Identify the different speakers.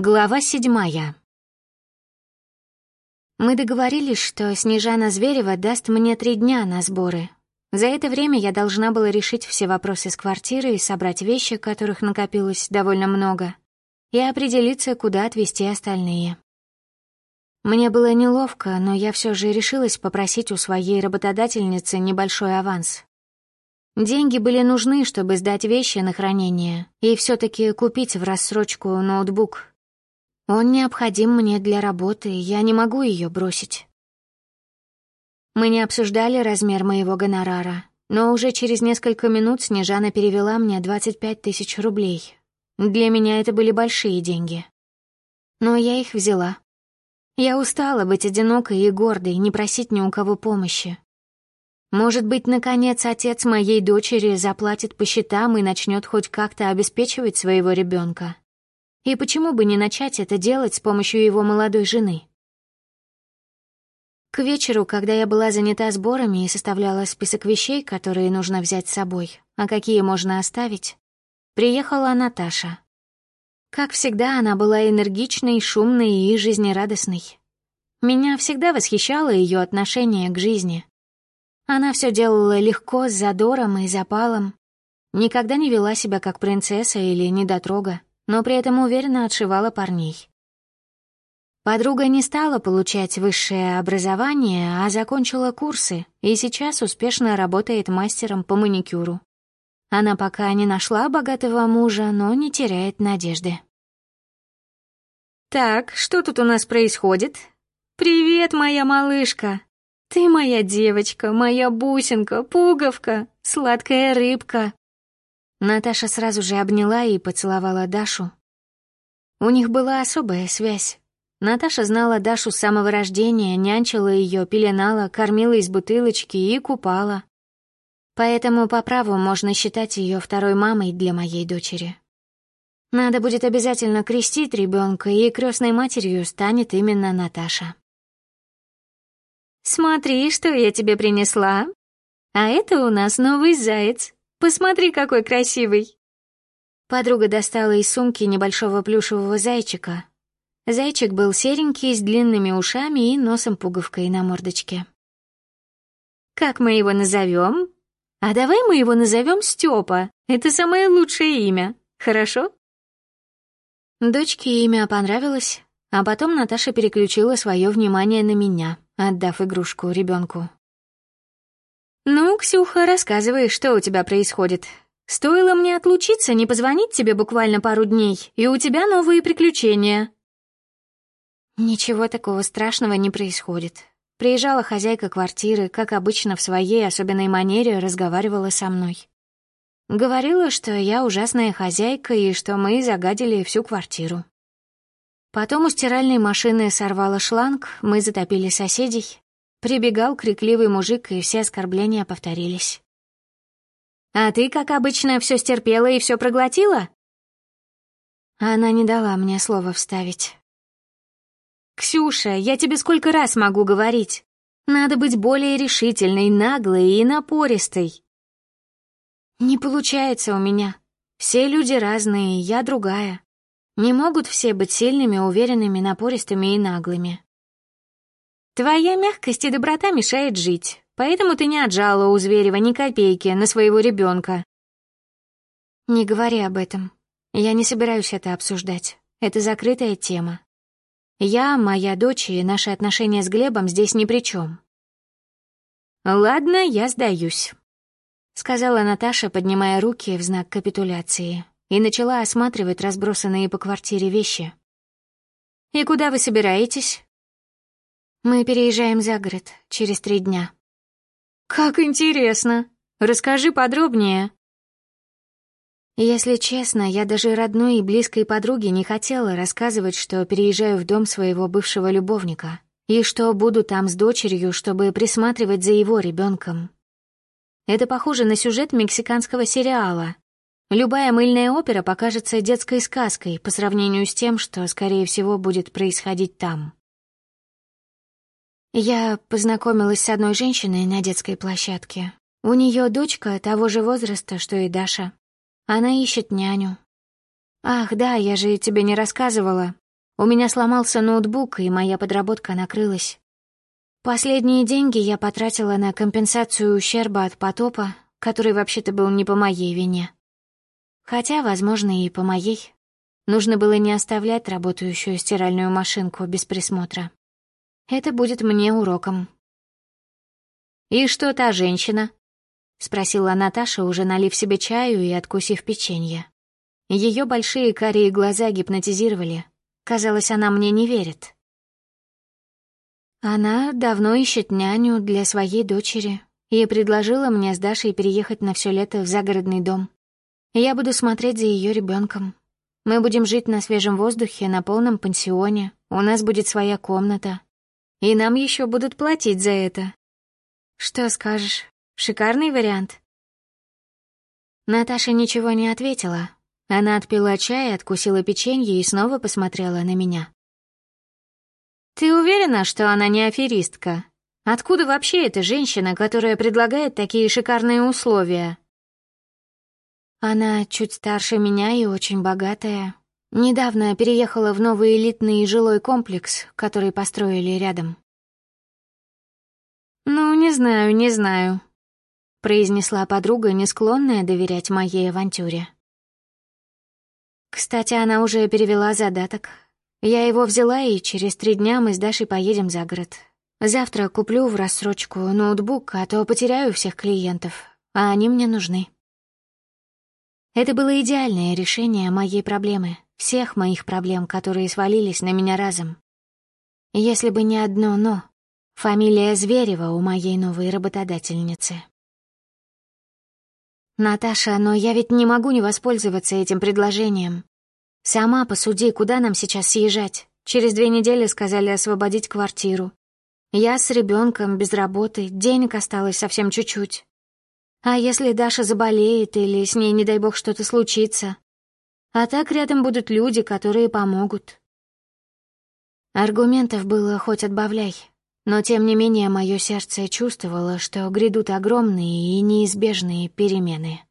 Speaker 1: Глава седьмая. Мы договорились, что Снежана Зверева даст мне три дня на сборы. За это время я должна была решить все вопросы с квартирой и собрать вещи, которых накопилось довольно много, и определиться, куда отвезти остальные. Мне было неловко, но я все же решилась попросить у своей работодательницы небольшой аванс. Деньги были нужны, чтобы сдать вещи на хранение и все таки купить в рассрочку ноутбук, он необходим мне для работы, я не могу ее бросить. Мы не обсуждали размер моего гонорара, но уже через несколько минут Снежана перевела мне 25 тысяч рублей. Для меня это были большие деньги. Но я их взяла. Я устала быть одинокой и гордой, не просить ни у кого помощи. Может быть, наконец, отец моей дочери заплатит по счетам и начнет хоть как-то обеспечивать своего ребенка. И почему бы не начать это делать с помощью его молодой жены? К вечеру, когда я была занята сборами и составляла список вещей, которые нужно взять с собой, а какие можно оставить, приехала Наташа. Как всегда, она была энергичной, шумной и жизнерадостной. Меня всегда восхищало ее отношение к жизни. Она все делала легко, с задором и запалом. Никогда не вела себя как принцесса или недотрога но при этом уверенно отшивала парней. Подруга не стала получать высшее образование, а закончила курсы и сейчас успешно работает мастером по маникюру. Она пока не нашла богатого мужа, но не теряет надежды. «Так, что тут у нас происходит? Привет, моя малышка! Ты моя девочка, моя бусинка, пуговка, сладкая рыбка!» Наташа сразу же обняла и поцеловала Дашу. У них была особая связь. Наташа знала Дашу с самого рождения, нянчила ее, пеленала, кормила из бутылочки и купала. Поэтому по праву можно считать ее второй мамой для моей дочери. Надо будет обязательно крестить ребенка, и крестной матерью станет именно Наташа. «Смотри, что я тебе принесла. А это у нас новый заяц. Посмотри, какой красивый!» Подруга достала из сумки небольшого плюшевого зайчика. Зайчик был серенький, с длинными ушами и носом-пуговкой на мордочке. «Как мы его назовем? А давай мы его назовем Степа. Это самое лучшее имя. Хорошо?» Дочке имя понравилось, а потом Наташа переключила свое внимание на меня, отдав игрушку ребенку. «Ну, Ксюха, рассказывай, что у тебя происходит. Стоило мне отлучиться, не позвонить тебе буквально пару дней, и у тебя новые приключения». Ничего такого страшного не происходит. Приезжала хозяйка квартиры, как обычно в своей особенной манере разговаривала со мной. Говорила, что я ужасная хозяйка и что мы загадили всю квартиру. Потом у стиральной машины сорвала шланг, мы затопили соседей, Прибегал крикливый мужик, и все оскорбления повторились. «А ты, как обычно, все стерпела и все проглотила?» Она не дала мне слова вставить. «Ксюша, я тебе сколько раз могу говорить? Надо быть более решительной, наглой и напористой». «Не получается у меня. Все люди разные, я другая. Не могут все быть сильными, уверенными, напористыми и наглыми. Твоя мягкость и доброта мешает жить, поэтому ты не отжала у Зверева ни копейки на своего ребенка. Не говори об этом. Я не собираюсь это обсуждать. Это закрытая тема. Я, моя дочь и наши отношения с Глебом здесь ни при чем. Ладно, я сдаюсь, сказала Наташа, поднимая руки в знак капитуляции, и начала осматривать разбросанные по квартире вещи. И куда вы собираетесь? Мы переезжаем за город через три дня. Как интересно. Расскажи подробнее. Если честно, я даже родной и близкой подруге не хотела рассказывать, что переезжаю в дом своего бывшего любовника и что буду там с дочерью, чтобы присматривать за его ребенком. Это похоже на сюжет мексиканского сериала. Любая мыльная опера покажется детской сказкой по сравнению с тем, что, скорее всего, будет происходить там. Я познакомилась с одной женщиной на детской площадке. У нее дочка того же возраста, что и Даша. Она ищет няню. Ах, да, я же тебе не рассказывала. У меня сломался ноутбук, и моя подработка накрылась. Последние деньги я потратила на компенсацию ущерба от потопа, который вообще-то был не по моей вине. Хотя, возможно, и по моей. Нужно было не оставлять работающую стиральную машинку без присмотра. Это будет мне уроком. «И что та женщина?» — спросила Наташа, уже налив себе чаю и откусив печенье. Ее большие карие глаза гипнотизировали. Казалось, она мне не верит. Она давно ищет няню для своей дочери и предложила мне с Дашей переехать на все лето в загородный дом. Я буду смотреть за ее ребенком. Мы будем жить на свежем воздухе, на полном пансионе, у нас будет своя комната. И нам еще будут платить за это. Что скажешь? Шикарный вариант. Наташа ничего не ответила. Она отпила чай, откусила печенье и снова посмотрела на меня. «Ты уверена, что она не аферистка? Откуда вообще эта женщина, которая предлагает такие шикарные условия?» Она чуть старше меня и очень богатая. Недавно переехала в новый элитный жилой комплекс, который построили рядом. «Ну, не знаю, не знаю», — произнесла подруга, не склонная доверять моей авантюре. Кстати, она уже перевела задаток. Я его взяла, и через три дня мы с Дашей поедем за город. Завтра куплю в рассрочку ноутбук, а то потеряю всех клиентов, а они мне нужны. Это было идеальное решение моей проблемы, всех моих проблем, которые свалились на меня разом. Если бы не одно «но», фамилия Зверева у моей новой работодательницы. «Наташа, но я ведь не могу не воспользоваться этим предложением. Сама посуди, куда нам сейчас съезжать. Через две недели сказали освободить квартиру. Я с ребенком, без работы, денег осталось совсем чуть-чуть. А если Даша заболеет или с ней, не дай бог, что-то случится? А так рядом будут люди, которые помогут. Аргументов было хоть отбавляй, но тем не менее мое сердце чувствовало, что грядут огромные и неизбежные перемены.